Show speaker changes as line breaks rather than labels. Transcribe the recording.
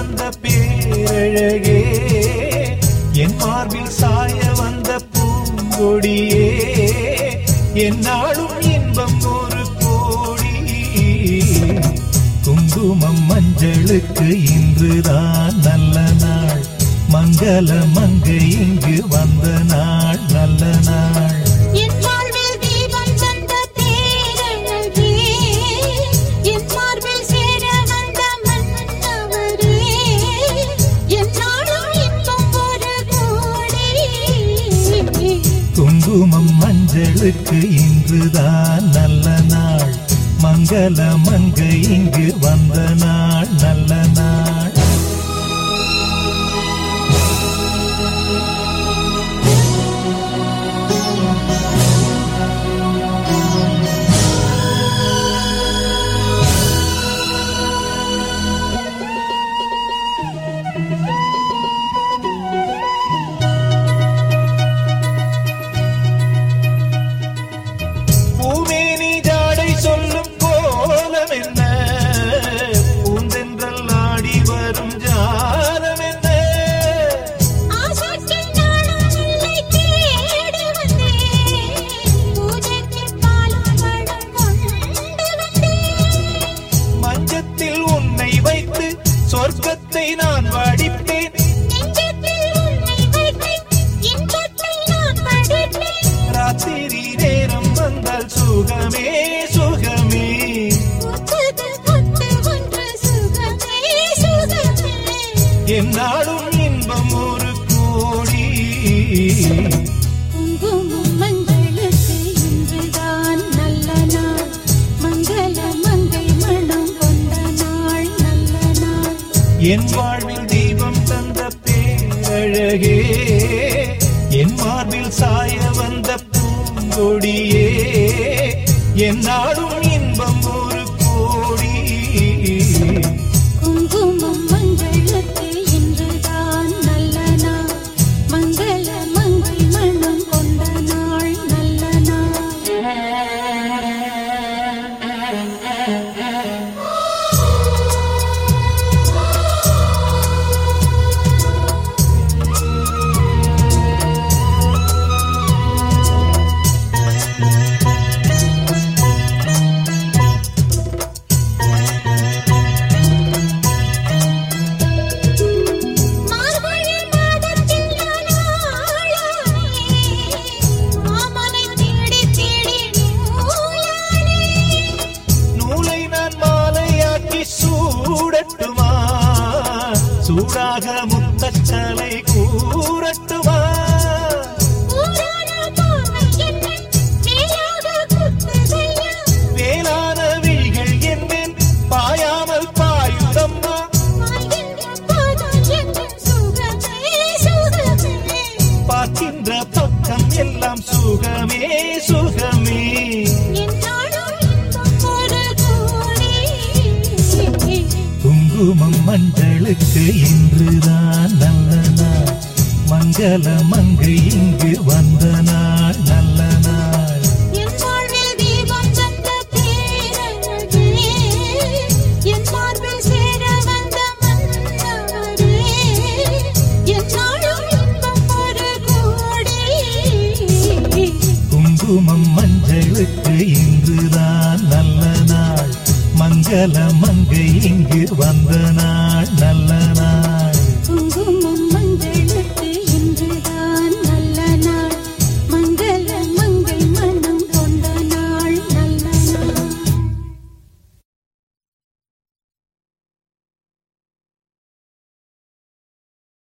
வந்த பேரழகே என் மார்பில் சாய வந்த பூங்கொடியே என்னாலும் இன்பம் ஒரு கோடி. குங்குமம் மஞ்சளுக்கு இன்றுதான் நல்ல நாள். மங்கள மங்க குங்குமம் இன்றுதான் நல்ல நாள். மங்கள மங்கை இங்கு வந்த நாள். நல்ல நாள். ராத்திரி நேரம் வந்தால் சுகமே சுகமே. என்னாலும் இன்பம் ஒரு கோடி. என் வாழ்வில் தீபம் தந்த பேரழகே என் மார்பில் சாயம் வந்த பூங்கொடியே சூடாக முத்தச்சலை கூறட்டுமா வேளான விழிகள் என்பேன் பாயாமல் பாயுதம்மா. பார்க்கின்ற பக்கம் எல்லாம் சுகமே சுகமே. குங்குமம் மஞ்சளுக்கு இன்றுதான் நல்ல நாள். மங்கள மங்கை இங்கு வந்த நாள் நல்ல நாள். குங்குமம் மஞ்சளுக்கு இன்றுதான் நல்ல நாள். மங்கள மங்கை இங்கு வந்த நாள்.